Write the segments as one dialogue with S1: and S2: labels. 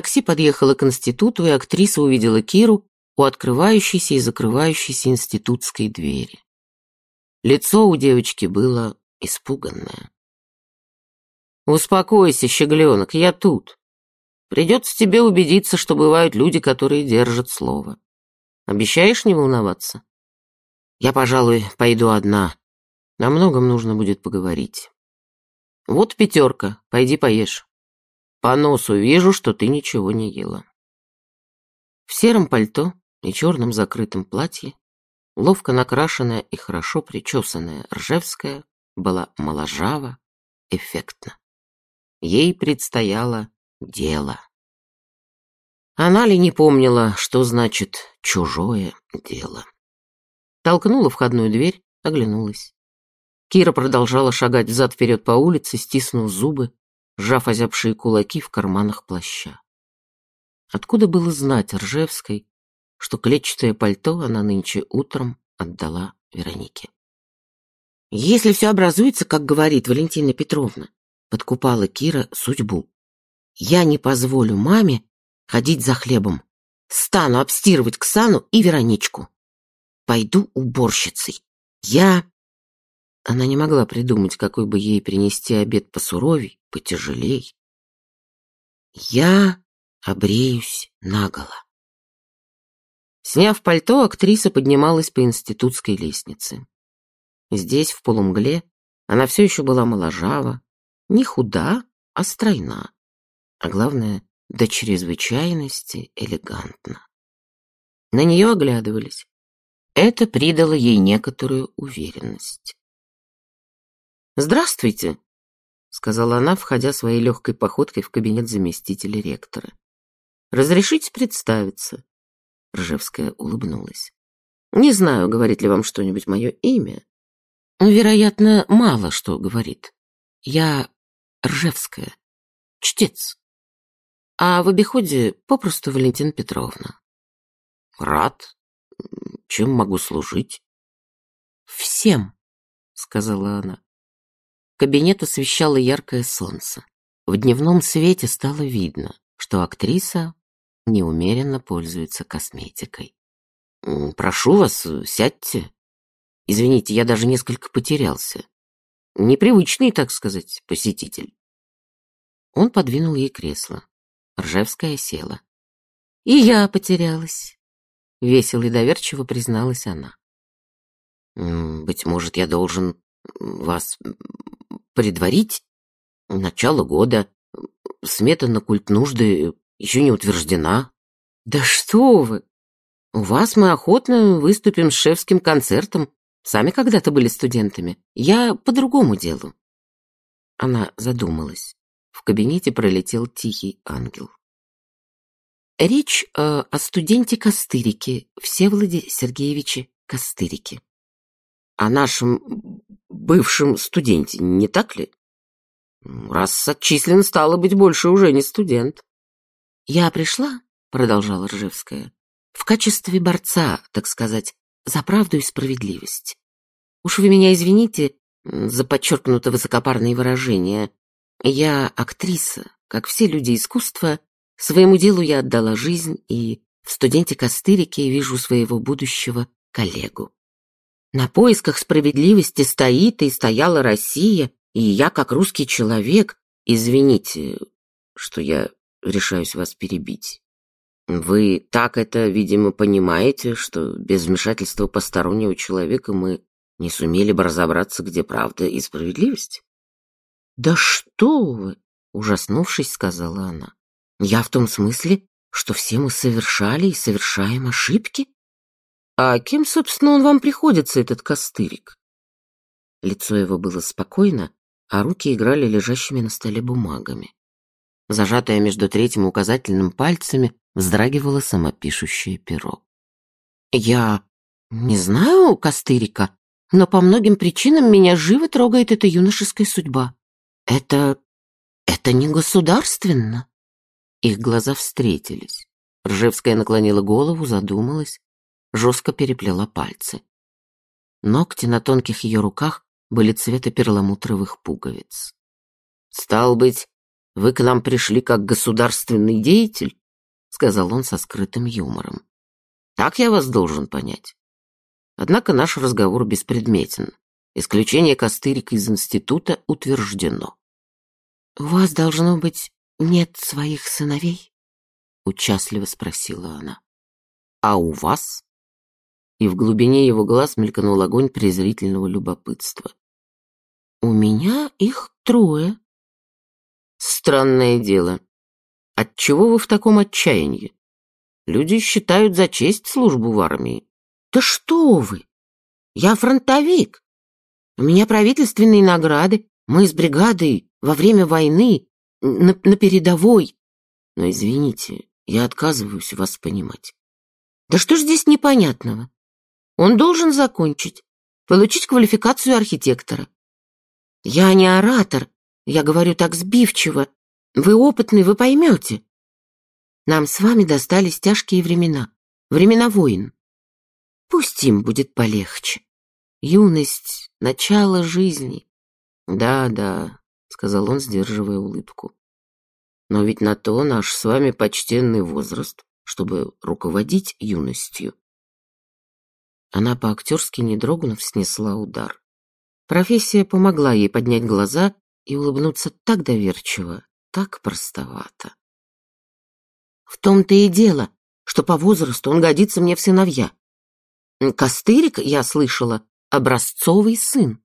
S1: Такси подъехало к институту, и актриса увидела Киру у открывающейся и закрывающейся институтской двери. Лицо у девочки было испуганное. «Успокойся, щегленок, я тут. Придется тебе убедиться, что бывают люди, которые держат слово. Обещаешь не волноваться? Я, пожалуй, пойду одна. О многом нужно будет поговорить. Вот пятерка, пойди поешь. По носу вижу, что ты ничего не ела». В сером пальто и черном закрытом платье, ловко накрашенная и хорошо причесанная Ржевская была моложава, эффектна. Ей предстояло дело. Она ли не помнила, что значит «чужое дело»? Толкнула входную дверь, оглянулась. Кира продолжала шагать взад-вперед по улице, стиснув зубы, сжав озябшие кулаки в карманах плаща. Откуда было знать Ржевской, что клетчатое пальто она нынче утром отдала Веронике? «Если все образуется, как говорит Валентина Петровна», подкупала Кира судьбу. «Я не позволю маме ходить за хлебом. Стану обстирывать Ксану и Вероничку. Пойду уборщицей. Я...» Она не могла придумать, какой бы ей принести обед посуровей, потяжелей. «Я обреюсь наголо». Сняв пальто, актриса поднималась по институтской лестнице. Здесь, в полумгле, она все еще была моложава, не худа, а стройна, а главное, до чрезвычайности элегантна. На нее оглядывались. Это придало ей некоторую уверенность. «Здравствуйте», — сказала она, входя своей легкой походкой в кабинет заместителя ректора. «Разрешите представиться?» Ржевская улыбнулась. «Не знаю, говорит ли вам что-нибудь мое имя. Вероятно, мало что говорит. Я Ржевская, чтец. А в обиходе попросту Валентина Петровна. Рад. Чем могу служить? Всем, сказала она. Кабинет освещало яркое солнце. В дневном свете стало видно, что актриса неумеренно пользуется косметикой. «Прошу вас, сядьте. Извините, я даже несколько потерялся. Непривычный, так сказать, посетитель». Он подвинул ей кресло. Ржевская села. «И я потерялась», — весело и доверчиво призналась она. «Быть может, я должен вас предварить? Начало года, смета на культ нужды еще не утверждена. Да что вы! У вас мы охотно выступим с шефским концертом. Сами когда-то были студентами. Я по другому делу. Она задумалась. В кабинете пролетел тихий ангел. Речь э, о студенте Костырике, Всеволоде Сергеевиче Костырике. О нашем бывшем студенте, не так ли? Раз отчислен, стало быть, больше уже не студент. «Я пришла», — продолжала Ржевская, «в качестве борца, так сказать, за правду и справедливость. Уж вы меня извините за подчеркнуто высокопарные выражения. Я актриса, как все люди искусства, своему делу я отдала жизнь, и в студенте Костырике вижу своего будущего коллегу. На поисках справедливости стоит и стояла Россия, и я, как русский человек, извините, что я решаюсь вас перебить. Вы так это, видимо, понимаете, что без вмешательства постороннего человека мы не сумели бы разобраться, где правда и справедливость? Да что вы, ужаснувшись, сказала она. Я в том смысле, что все мы совершали и совершаем ошибки. А кем, собственно, он вам приходится, этот костырик? Лицо его было спокойно, а руки играли лежащими на столе бумагами. Зажатая между третьим и указательным пальцами, вздрагивало самопишущее перо. «Я не знаю Костырика, но по многим причинам меня живо трогает эта юношеская судьба. Это... это не государственно». Их глаза встретились. Ржевская наклонила голову, задумалась, жестко переплела пальцы. Ногти на тонких ее руках были цвета перламутровых пуговиц. «Стал быть, вы к нам пришли как государственный деятель?» сказал он со скрытым юмором. «Так я вас должен понять. Однако наш разговор беспредметен. Исключение Костырика из института утверждено».
S2: «У вас, должно быть, нет своих сыновей?»
S1: Участливо спросила она. «А у вас?» И в глубине его глаз мелькнул огонь презрительного любопытства.
S2: «У меня их трое».
S1: «Странное дело. Отчего вы в таком отчаянии? Люди считают за честь службу в армии».
S2: «Да что вы! Я фронтовик. У меня правительственные награды. Мы с бригадой во время войны на, на передовой.
S1: Но извините, я отказываюсь вас понимать.
S2: Да что ж здесь непонятного? Он должен закончить, получить квалификацию архитектора. Я не оратор, я говорю так сбивчиво. Вы опытный, вы поймете. Нам с вами достались тяжкие времена, времена войн. Пусть им будет полегче. Юность — начало жизни.
S1: Да, да, — сказал он, сдерживая улыбку. Но ведь на то наш с вами почтенный возраст, чтобы руководить юностью. Она по-актерски, не дрогнув, снесла удар. Профессия помогла ей поднять глаза и улыбнуться так доверчиво, так простовато.
S2: В том-то и дело, что по возрасту он годится мне в сыновья. Костырик, я слышала, образцовый сын.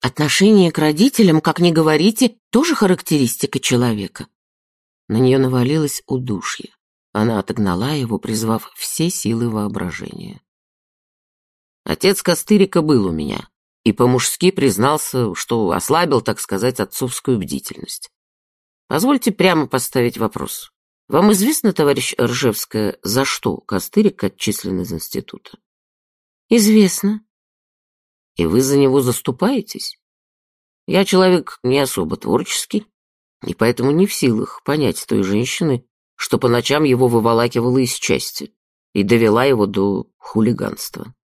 S2: Отношение к родителям, как ни говорите, тоже характеристика человека.
S1: На нее навалилось удушье. Она отогнала его, призвав все силы воображения. Отец Костырика был у меня и по-мужски признался, что ослабил, так сказать, отцовскую бдительность. Позвольте прямо поставить вопрос. Вам известно, товарищ Ржевская, за что Костырик отчислен из института?
S2: Известно.
S1: И вы за него заступаетесь? Я человек не особо творческий, и поэтому не в силах понять той женщины, что по ночам его выволакивала из части и довела его до хулиганства.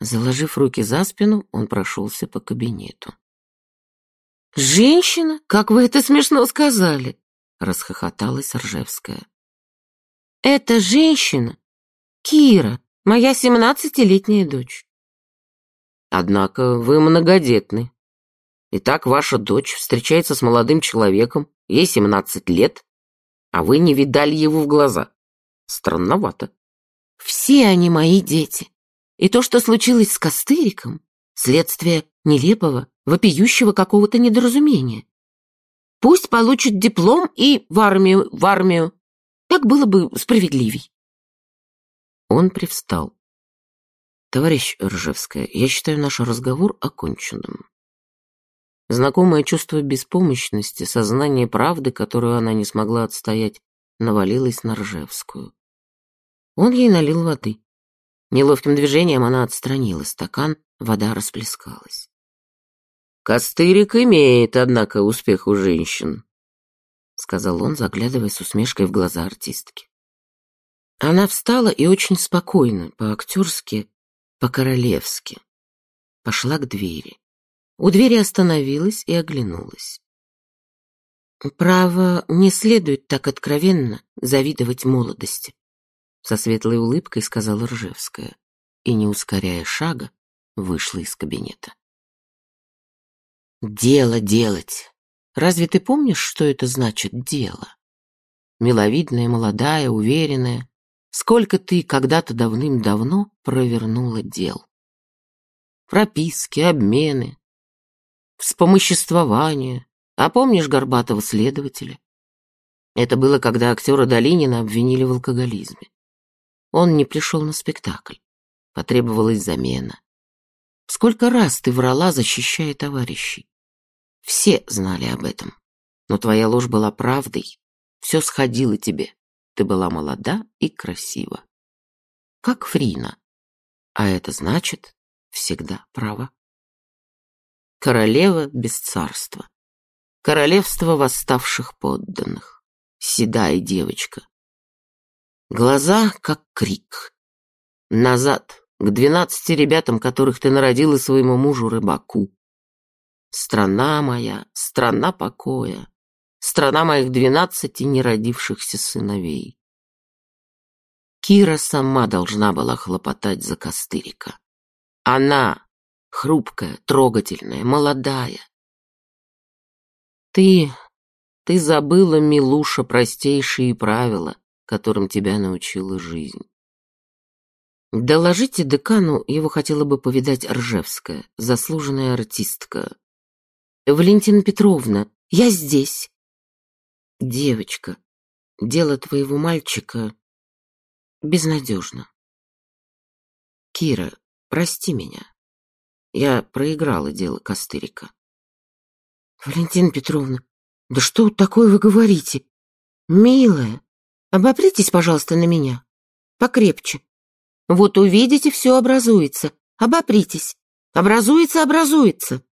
S1: Заложив руки за спину, он прошелся по кабинету.
S2: «Женщина? Как вы это смешно сказали!» — расхохоталась Ржевская. «Это женщина? Кира, моя семнадцатилетняя дочь».
S1: «Однако вы многодетны», Итак, ваша дочь встречается с молодым человеком, ей 17 лет, а вы не видали его в глаза. Странновато.
S2: Все они мои дети. И то, что случилось с Костыриком, следствие нелепого, вопиющего какого-то недоразумения. Пусть получит диплом и в армию, в армию. Так было бы справедливей.
S1: Он привстал. Товарищ Ржевская, я считаю наш разговор оконченным. Знакомое чувство беспомощности, сознание правды, которую она не смогла отстоять, навалилось на Ржевскую. Он ей налил воды. Неловким движением она отстранила стакан, вода расплескалась. «Костырик имеет, однако, успех у женщин», — сказал он, заглядывая с усмешкой в глаза артистки. Она встала и очень спокойно, по-актерски, по-королевски, пошла к двери. У двери остановилась и оглянулась.
S2: «Право, не следует так откровенно завидовать молодости», со светлой улыбкой сказала Ржевская и, не ускоряя шага, вышла из кабинета. «Дело делать. Разве ты помнишь, что это значит дело? Миловидная, молодая, уверенная. Сколько ты когда-то давным-давно провернула дел? Прописки, обмены, вспомоществование. А помнишь Горбатого следователя? Это было, когда актера Долинина обвинили в алкоголизме. Он не пришел на спектакль. Потребовалась замена. Сколько раз ты врала, защищая товарищей? Все знали об этом. Но твоя ложь была правдой. Все сходило тебе. Ты была молода и красива. Как Фрина. А это значит, всегда права. Королева без царства. Королевство восставших подданных. Седая девочка. Глаза, как крик. Назад, к двенадцати ребятам, которых ты народила своему мужу рыбаку. Страна моя, страна покоя. страна моих двенадцати неродившихся сыновей. Кира сама должна была хлопотать за Костырика. Она, хрупкая, трогательная, молодая. Ты, ты забыла, Милуша, простейшие правила, которым тебя научила жизнь. Доложите декану, его хотела бы повидать Ржевская, заслуженная артистка. Валентина Петровна, я здесь. Девочка, дело твоего мальчика безнадежно. Кира, прости меня. Я проиграла дело Костырика. Валентина Петровна, да что такое вы говорите? Милая, обопритесь, пожалуйста, на меня. Покрепче. Вот увидите, все образуется. Обопритесь. Образуется, образуется.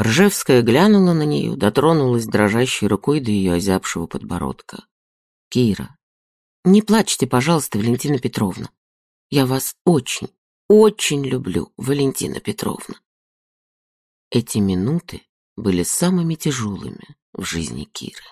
S2: Ржевская глянула на нее, дотронулась дрожащей рукой до ее озябшего подбородка. «Кира, не плачьте, пожалуйста, Валентина Петровна. Я вас очень, очень люблю, Валентина Петровна». Эти минуты были самыми тяжелыми в жизни Киры.